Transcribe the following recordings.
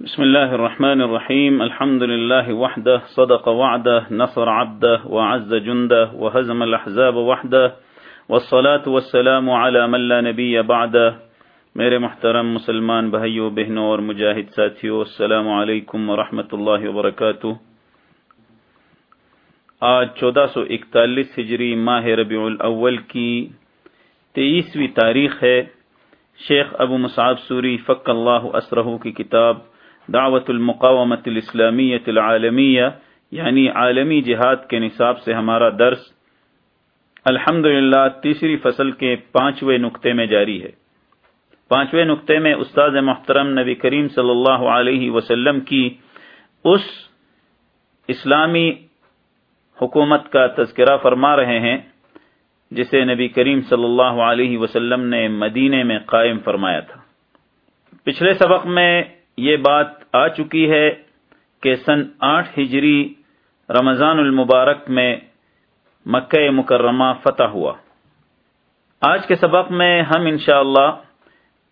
بسم الله الرحمن الرحيم. الحمد لله وحده، صدق وعده، نصر عبده، وعز جنده، وهزم الأحزاب وحده، والصلاة والسلام على من لا نبي بعده. میرے محترم مسلمان بھائیوں بہنوں اور مجاہد ساتھیوں السلام علیکم ورحمۃ اللہ وبرکاتہ. آج چودہ سو اکتالیس ہجری ماہ ربیع الاول کی تیئیسویں تاریخ ہے. شیخ ابو مصعب سوری فق اللہ اسرہ کی کتاب دعوت المقامت الاسلامیت العالمیہ یعنی عالمی جہاد کے نصاب سے ہمارا درس الحمد تیسری فصل کے پانچویں نقطے میں جاری ہے۔ پانچویں نقطے میں استاد محترم نبی کریم صلی اللہ علیہ وسلم کی اس اسلامی حکومت کا تذکرہ فرما رہے ہیں، جسے نبی کریم صلی اللہ علیہ وسلم نے مدینے میں قائم فرمایا تھا۔ پچھلے سبق میں یہ بات آ چکی ہے کہ سن آٹھ ہجری رمضان المبارک میں مکہ مکرمہ فتح ہوا۔ آج کے سبق میں ہم انشاءاللہ اللہ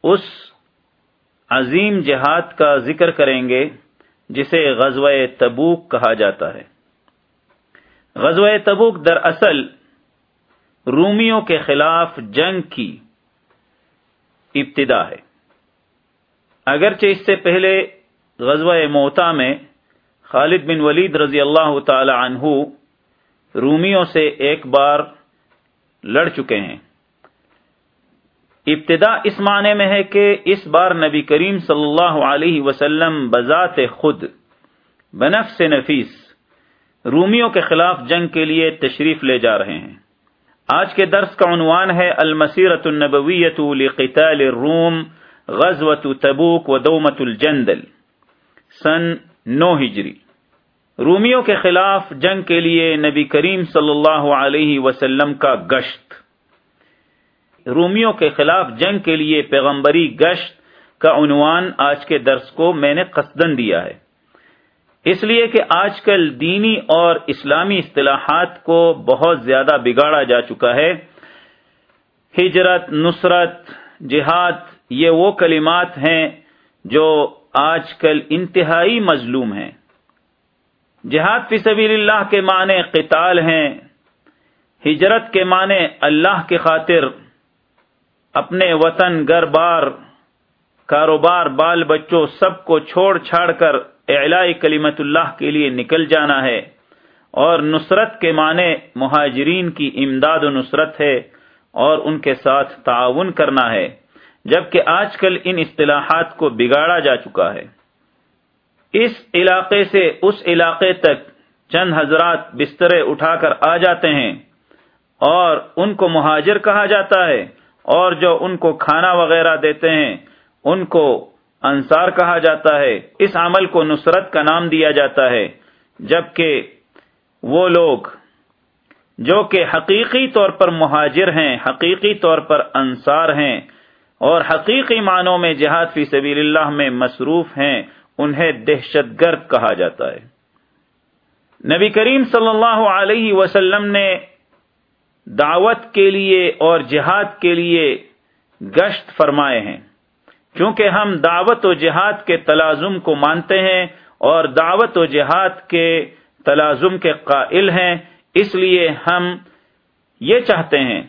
اس عظیم جہاد کا ذکر کریں گے جسے غزوہ تبوک کہا جاتا ہے۔ غزوہ تبوک دراصل رومیوں کے خلاف جنگ کی ابتدا ہے۔ اگرچہ اس سے پہلے غزوہ موتا میں خالد بن ولید رضی اللہ تعالی عنہ رومیوں سے ایک بار لڑ چکے ہیں۔ ابتدا اس معنی میں ہے کہ اس بار نبی کریم صلی اللہ علیہ وسلم بذات خود بنف سے نفیس رومیوں کے خلاف جنگ کے لیے تشریف لے جا رہے ہیں۔ آج کے درس کا عنوان ہے المسیرت النبویت لقتال الروم غزوت تبوک و دومت الجندل۔ سن نو ہجری۔ رومیوں کے خلاف جنگ کے لیے نبی کریم صلی اللہ علیہ وسلم کا گشت۔ رومیوں کے خلاف جنگ کے لیے پیغمبری گشت کا عنوان آج کے درس کو میں نے قصدن دیا ہے۔ اس لیے کہ آج کل دینی اور اسلامی اصطلاحات کو بہت زیادہ بگاڑا جا چکا ہے۔ ہجرت، نصرت، جہاد، یہ وہ کلمات ہیں جو آج کل انتہائی مظلوم ہیں۔ جہاد فی سبیل اللہ کے معنی قتال ہیں۔ ہجرت کے معنی اللہ کی خاطر اپنے وطن، گھر، بار، کاروبار، بال بچوں، سب کو چھوڑ چھاڑ کر اعلائی کلیمت اللہ کے لیے نکل جانا ہے۔ اور نصرت کے معنی مہاجرین کی امداد و نصرت ہے اور ان کے ساتھ تعاون کرنا ہے۔ جبکہ آج کل ان اصطلاحات کو بگاڑا جا چکا ہے۔ اس علاقے سے اس علاقے تک چند حضرات بسترے اٹھا کر آ جاتے ہیں اور ان کو مہاجر کہا جاتا ہے اور جو ان کو کھانا وغیرہ دیتے ہیں، ان کو انصار کہا جاتا ہے۔ اس عمل کو نصرت کا نام دیا جاتا ہے، جبکہ وہ لوگ جو کہ حقیقی طور پر مہاجر ہیں، حقیقی طور پر انصار ہیں اور حقیقی معنوں میں جہاد فی سبیل اللہ میں مصروف ہیں، انہیں دہشت گرد کہا جاتا ہے۔ نبی کریم صلی اللہ علیہ وسلم نے دعوت کے لیے اور جہاد کے لیے گشت فرمائے ہیں۔ چونکہ ہم دعوت و جہاد کے تلازم کو مانتے ہیں اور دعوت و جہاد کے تلازم کے قائل ہیں، اس لیے ہم یہ چاہتے ہیں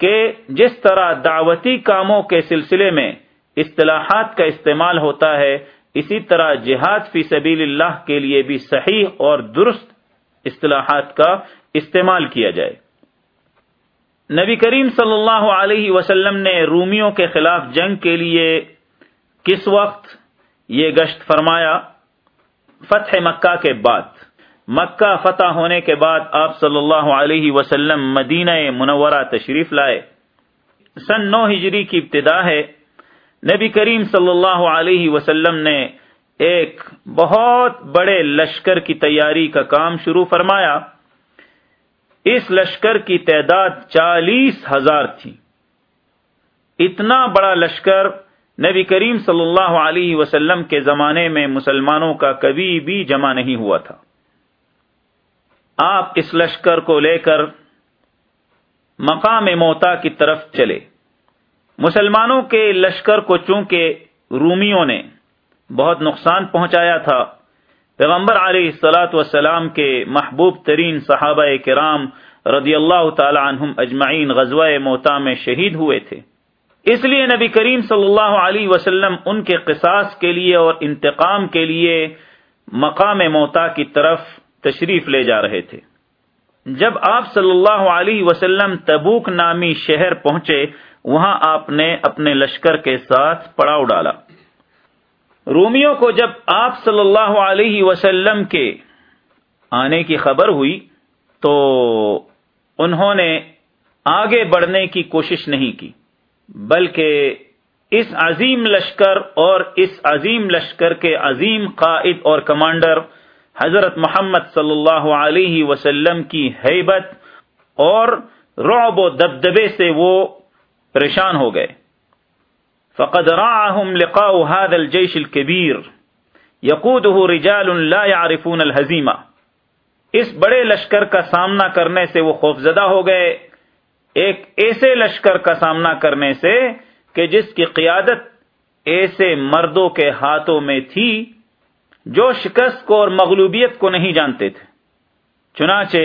کہ جس طرح دعوتی کاموں کے سلسلے میں اصطلاحات کا استعمال ہوتا ہے، اسی طرح جہاد فی سبیل اللہ کے لیے بھی صحیح اور درست اصطلاحات کا استعمال کیا جائے۔ نبی کریم صلی اللہ علیہ وسلم نے رومیوں کے خلاف جنگ کے لیے کس وقت یہ گشت فرمایا؟ فتح مکہ کے بعد۔ مکہ فتح ہونے کے بعد آپ صلی اللہ علیہ وسلم مدینہ منورہ تشریف لائے۔ سن نو ہجری کی ابتدا ہے۔ نبی کریم صلی اللہ علیہ وسلم نے ایک بہت بڑے لشکر کی تیاری کا کام شروع فرمایا۔ اس لشکر کی تعداد چالیس ہزار تھی۔ اتنا بڑا لشکر نبی کریم صلی اللہ علیہ وسلم کے زمانے میں مسلمانوں کا کبھی بھی جمع نہیں ہوا تھا۔ آپ اس لشکر کو لے کر مقام موتا کی طرف چلے۔ مسلمانوں کے لشکر کو چونکہ رومیوں نے بہت نقصان پہنچایا تھا، پیغمبر علیہ السلاۃ وسلام کے محبوب ترین صحابہ کرام رضی اللہ تعالی عنہم اجمعین غزوہ موتا میں شہید ہوئے تھے۔ اس لیے نبی کریم صلی اللہ علیہ وسلم ان کے قصاص کے لیے اور انتقام کے لیے مقام موتا کی طرف تشریف لے جا رہے تھے۔ جب آپ صلی اللہ علیہ وسلم تبوک نامی شہر پہنچے، وہاں آپ نے اپنے لشکر کے ساتھ پڑاؤ ڈالا۔ رومیوں کو جب آپ صلی اللہ علیہ وسلم کے آنے کی خبر ہوئی، تو انہوں نے آگے بڑھنے کی کوشش نہیں کی، بلکہ اس عظیم لشکر اور اس عظیم لشکر کے عظیم قائد اور کمانڈر حضرت محمد صلی اللہ علیہ وسلم کی حیبت اور رعب و دبدبے سے وہ پریشان ہو گئے۔ فقد راعهم لقاء هذا الجيش الكبير يقوده رجال لا يعرفون الهزيمه اس بڑے لشکر کا سامنا کرنے سے وہ خوفزدہ ہو گئے۔ ایک ایسے لشکر کا سامنا کرنے سے کہ جس کی قیادت ایسے مردوں کے ہاتھوں میں تھی جو شکست کو اور مغلوبیت کو نہیں جانتے تھے۔ چنانچہ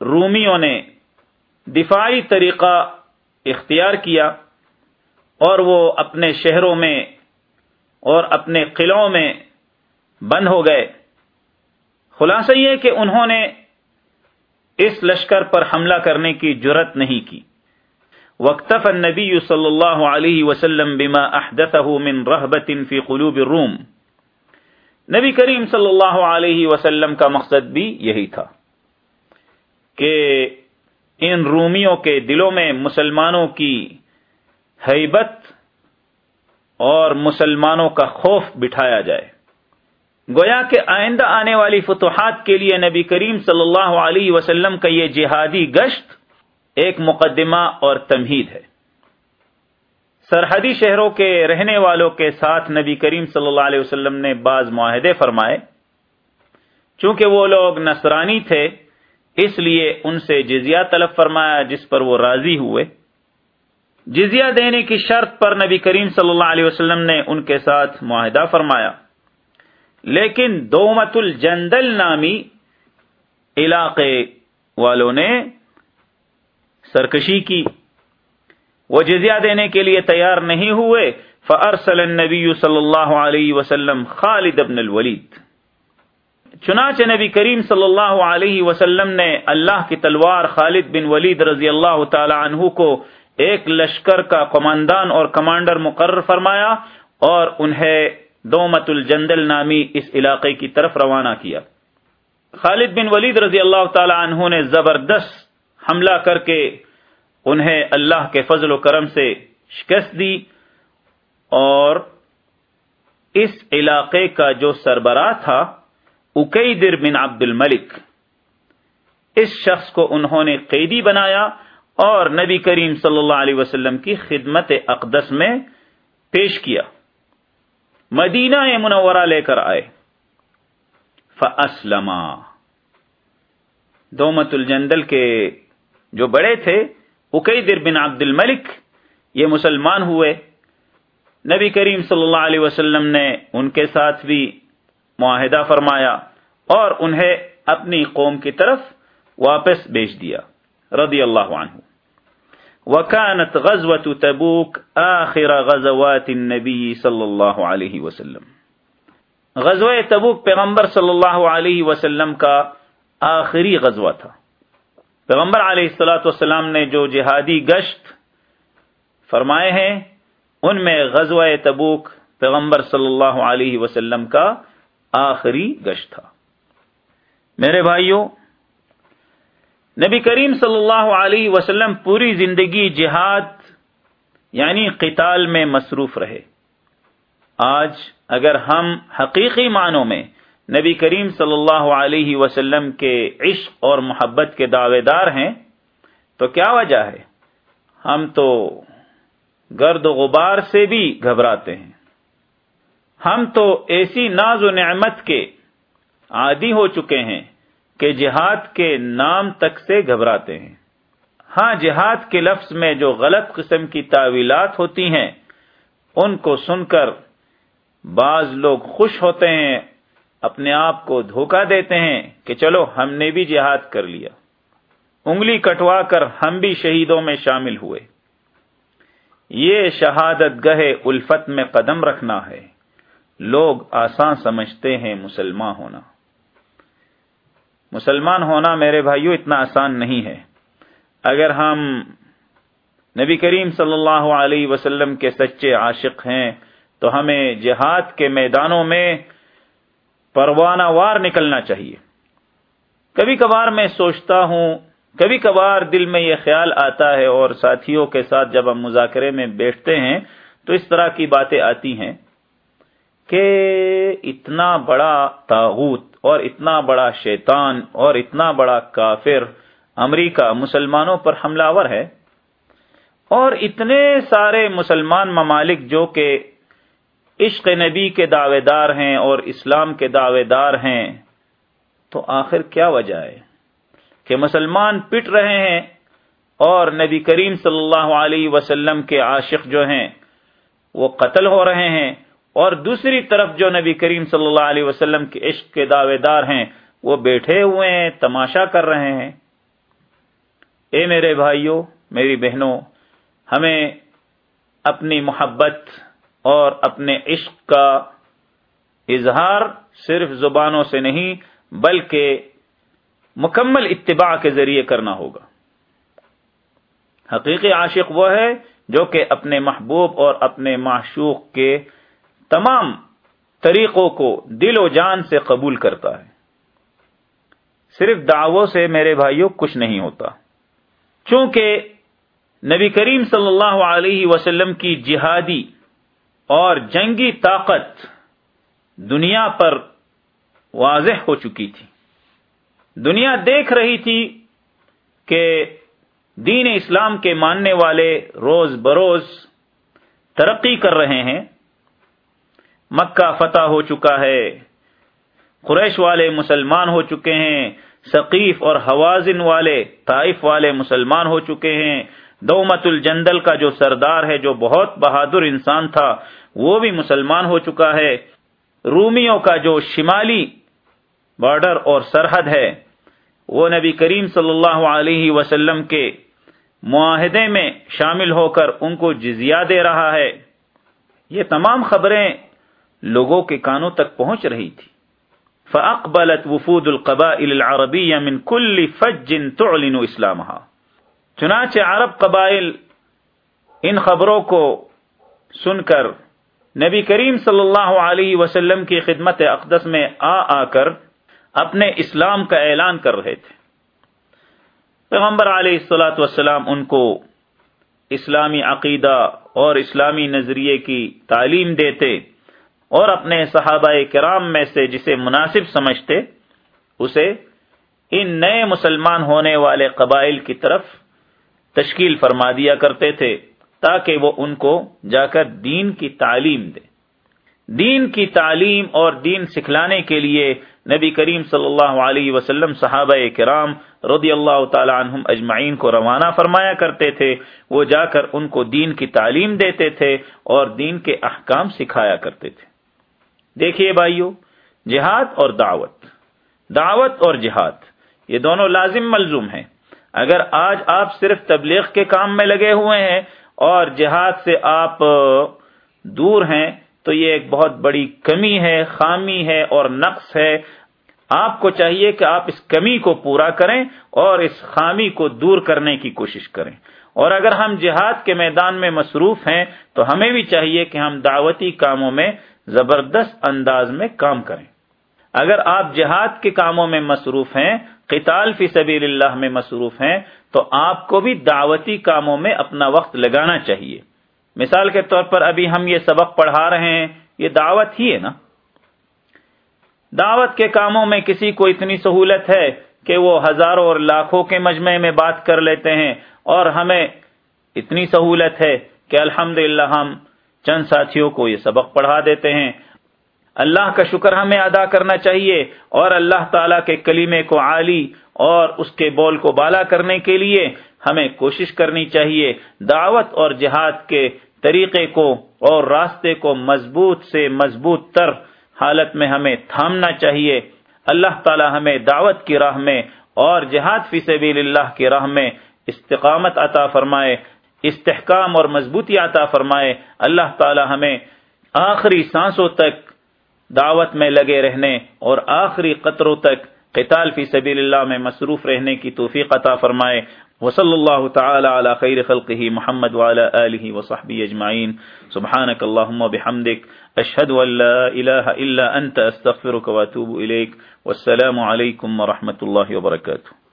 رومیوں نے دفاعی طریقہ اختیار کیا اور وہ اپنے شہروں میں اور اپنے قلعوں میں بند ہو گئے۔ خلاصہ یہ کہ انہوں نے اس لشکر پر حملہ کرنے کی جرت نہیں کی۔ وقتف النبی صلی اللہ علیہ وسلم بما احدثه من رہبت فی قلوب الروم۔ نبی کریم صلی اللہ علیہ وسلم کا مقصد بھی یہی تھا کہ ان رومیوں کے دلوں میں مسلمانوں کی حیبت اور مسلمانوں کا خوف بٹھایا جائے۔ گویا کہ آئندہ آنے والی فتوحات کے لیے نبی کریم صلی اللہ علیہ وسلم کا یہ جہادی گشت ایک مقدمہ اور تمہید ہے۔ سرحدی شہروں کے رہنے والوں کے ساتھ نبی کریم صلی اللہ علیہ وسلم نے بعض معاہدے فرمائے۔ چونکہ وہ لوگ نصرانی تھے، اس لیے ان سے جزیہ طلب فرمایا جس پر وہ راضی ہوئے۔ جزیہ دینے کی شرط پر نبی کریم صلی اللہ علیہ وسلم نے ان کے ساتھ معاہدہ فرمایا۔ لیکن دومت الجندل نامی علاقے والوں نے سرکشی کی۔ وہ جزیہ دینے کے لیے تیار نہیں ہوئے فرسل النبی صلی اللہ علیہ وسلم خالد ابن الولید چنانچہ نبی کریم صلی اللہ علیہ وسلم نے اللہ کی تلوار خالد بن ولید رضی اللہ تعالی عنہ کو ایک لشکر کا کماندان اور کمانڈر مقرر فرمایا اور انہیں دومت الجندل نامی اس علاقے کی طرف روانہ کیا۔ خالد بن ولید رضی اللہ تعالی عنہ نے زبردست حملہ کر کے انہیں اللہ کے فضل و کرم سے شکست دی اور اس علاقے کا جو سربراہ تھا اکیدر بن عبد الملک، اس شخص کو انہوں نے قیدی بنایا اور نبی کریم صلی اللہ علیہ وسلم کی خدمت اقدس میں پیش کیا۔ مدینہ منورہ لے کر آئے۔ فاسلما۔ دومت الجندل کے جو بڑے تھے اکیدر بن عبد الملک، یہ مسلمان ہوئے۔ نبی کریم صلی اللہ علیہ وسلم نے ان کے ساتھ بھی معاہدہ فرمایا اور انہیں اپنی قوم کی طرف واپس بیچ دیا، رضی اللہ عنہ۔ وکانت غزوة تبوک آخر غزوات النبی صلی اللہ علیہ وسلم۔ غزوہ تبوک پیغمبر صلی اللہ علیہ وسلم کا آخری غزوہ تھا۔ پیغمبر علیہ السلاۃ والسلام نے جو جہادی گشت فرمائے ہیں، ان میں غزوہ تبوک پیغمبر صلی اللہ علیہ وسلم کا آخری گشت تھا۔ میرے بھائیوں، نبی کریم صلی اللہ علیہ وسلم پوری زندگی جہاد یعنی قتال میں مصروف رہے۔ آج اگر ہم حقیقی معنوں میں نبی کریم صلی اللہ علیہ وسلم کے عشق اور محبت کے دعوے دار ہیں، تو کیا وجہ ہے؟ ہم تو گرد و غبار سے بھی گھبراتے ہیں۔ ہم تو ایسی ناز و نعمت کے عادی ہو چکے ہیں کہ جہاد کے نام تک سے گھبراتے ہیں۔ ہاں جہاد کے لفظ میں جو غلط قسم کی تعویلات ہوتی ہیں، ان کو سن کر بعض لوگ خوش ہوتے ہیں اپنے آپ کو دھوکہ دیتے ہیں کہ چلو ہم نے بھی جہاد کر لیا۔ انگلی کٹوا کر ہم بھی شہیدوں میں شامل ہوئے۔ یہ شہادت گہے الفت میں قدم رکھنا ہے۔ لوگ آسان سمجھتے ہیں مسلمان ہونا۔ مسلمان ہونا میرے بھائیوں اتنا آسان نہیں ہے۔ اگر ہم نبی کریم صلی اللہ علیہ وسلم کے سچے عاشق ہیں تو ہمیں جہاد کے میدانوں میں پروانہ وار نکلنا چاہیے۔ کبھی کبھار میں سوچتا ہوں، کبھی کبھار دل میں یہ خیال آتا ہے اور ساتھیوں کے ساتھ جب ہم مذاکرے میں بیٹھتے ہیں تو اس طرح کی باتیں آتی ہیں کہ اتنا بڑا تاغوت اور اتنا بڑا شیطان اور اتنا بڑا کافر امریکہ مسلمانوں پر حملہ آور ہے اور اتنے سارے مسلمان ممالک جو کہ عشق نبی کے دعوے دار ہیں اور اسلام کے دعوے دار ہیں، تو آخر کیا وجہ ہے؟ کہ مسلمان پٹ رہے ہیں اور نبی کریم صلی اللہ علیہ وسلم کے عاشق جو ہیں، وہ قتل ہو رہے ہیں اور دوسری طرف جو نبی کریم صلی اللہ علیہ وسلم کے عشق کے دعوے دار ہیں، وہ بیٹھے ہوئے ہیں، تماشا کر رہے ہیں۔ اے میرے بھائیوں میری بہنوں، ہمیں اپنی محبت اور اپنے عشق کا اظہار صرف زبانوں سے نہیں بلکہ مکمل اتباع کے ذریعے کرنا ہوگا۔ حقیقی عاشق وہ ہے جو کہ اپنے محبوب اور اپنے معشوق کے تمام طریقوں کو دل و جان سے قبول کرتا ہے۔ صرف دعووں سے میرے بھائیوں کچھ نہیں ہوتا۔ چونکہ نبی کریم صلی اللہ علیہ وسلم کی جہادی اور جنگی طاقت دنیا پر واضح ہو چکی تھی۔ دنیا دیکھ رہی تھی کہ دین اسلام کے ماننے والے روز بروز ترقی کر رہے ہیں۔ مکہ فتح ہو چکا ہے، قریش والے مسلمان ہو چکے ہیں، ثقیف اور حوازن والے، طائف والے مسلمان ہو چکے ہیں۔ دومت الجندل کا جو سردار ہے، جو بہت بہادر انسان تھا، وہ بھی مسلمان ہو چکا ہے۔ رومیوں کا جو شمالی بارڈر اور سرحد ہے، وہ نبی کریم صلی اللہ علیہ وسلم کے معاہدے میں شامل ہو کر ان کو جزیہ دے رہا ہے۔ یہ تمام خبریں لوگوں کے کانوں تک پہنچ رہی تھی۔ فاقبلت وفود القبائل العربیہ من كل فج تعلن اسلامها چنانچہ عرب قبائل ان خبروں کو سن کر نبی کریم صلی اللہ علیہ وسلم کی خدمت اقدس میں آ آ کر اپنے اسلام کا اعلان کر رہے تھے۔ پیغمبر علیہ السلاۃ والسلام ان کو اسلامی عقیدہ اور اسلامی نظریے کی تعلیم دیتے اور اپنے صحابہ کرام میں سے جسے مناسب سمجھتے، اسے ان نئے مسلمان ہونے والے قبائل کی طرف تشکیل فرما دیا کرتے تھے تاکہ وہ ان کو جا کر دین کی تعلیم دے۔ دین کی تعلیم اور دین سکھلانے کے لیے نبی کریم صلی اللہ علیہ وسلم صحابہ کرام رضی اللہ تعالی عنہم اجمعین کو روانہ فرمایا کرتے تھے۔ وہ جا کر ان کو دین کی تعلیم دیتے تھے اور دین کے احکام سکھایا کرتے تھے۔ دیکھیے بھائیو، جہاد اور دعوت۔ دعوت اور جہاد، یہ دونوں لازم ملزوم ہیں۔ اگر آج آپ صرف تبلیغ کے کام میں لگے ہوئے ہیں اور جہاد سے آپ دور ہیں، تو یہ ایک بہت بڑی کمی ہے، خامی ہے اور نقص ہے۔ آپ کو چاہیے کہ آپ اس کمی کو پورا کریں اور اس خامی کو دور کرنے کی کوشش کریں۔ اور اگر ہم جہاد کے میدان میں مصروف ہیں، تو ہمیں بھی چاہیے کہ ہم دعوتی کاموں میں زبردست انداز میں کام کریں۔ اگر آپ جہاد کے کاموں میں مصروف ہیں، قتال فی سبیل اللہ میں مصروف ہیں، تو آپ کو بھی دعوتی کاموں میں اپنا وقت لگانا چاہیے۔ مثال کے طور پر ابھی ہم یہ سبق پڑھا رہے ہیں، یہ دعوت ہی ہے نا۔ دعوت کے کاموں میں کسی کو اتنی سہولت ہے کہ وہ ہزاروں اور لاکھوں کے مجمع میں بات کر لیتے ہیں، اور ہمیں اتنی سہولت ہے کہ الحمد ہم چند ساتھیوں کو یہ سبق پڑھا دیتے ہیں۔ اللہ کا شکر ہمیں ادا کرنا چاہیے اور اللہ تعالیٰ کے کلیمے کو عالی اور اس کے بول کو بالا کرنے کے لیے ہمیں کوشش کرنی چاہیے۔ دعوت اور جہاد کے طریقے کو اور راستے کو مضبوط سے مضبوط تر حالت میں ہمیں تھامنا چاہیے۔ اللہ تعالی ہمیں دعوت کی راہ میں اور جہاد فی سبیل اللہ کی راہ میں استقامت عطا فرمائے، استحکام اور مضبوطی عطا فرمائے۔ اللہ تعالی ہمیں آخری سانسوں تک دعوت میں لگے رہنے اور آخری قطروں تک قتال فی سبیل اللہ میں مصروف رہنے کی توفیق عطا فرمائے۔ وصلی اللہ تعالی علی خیر خلقہ محمد وعلى آلہ وصحبہ اجمعین۔ سبحانک اللہم بحمدک، اشہد ان لا الہ الا انت، استغفرک واتوب الیک۔ والسلام علیکم ورحمۃ اللہ وبرکاتہ۔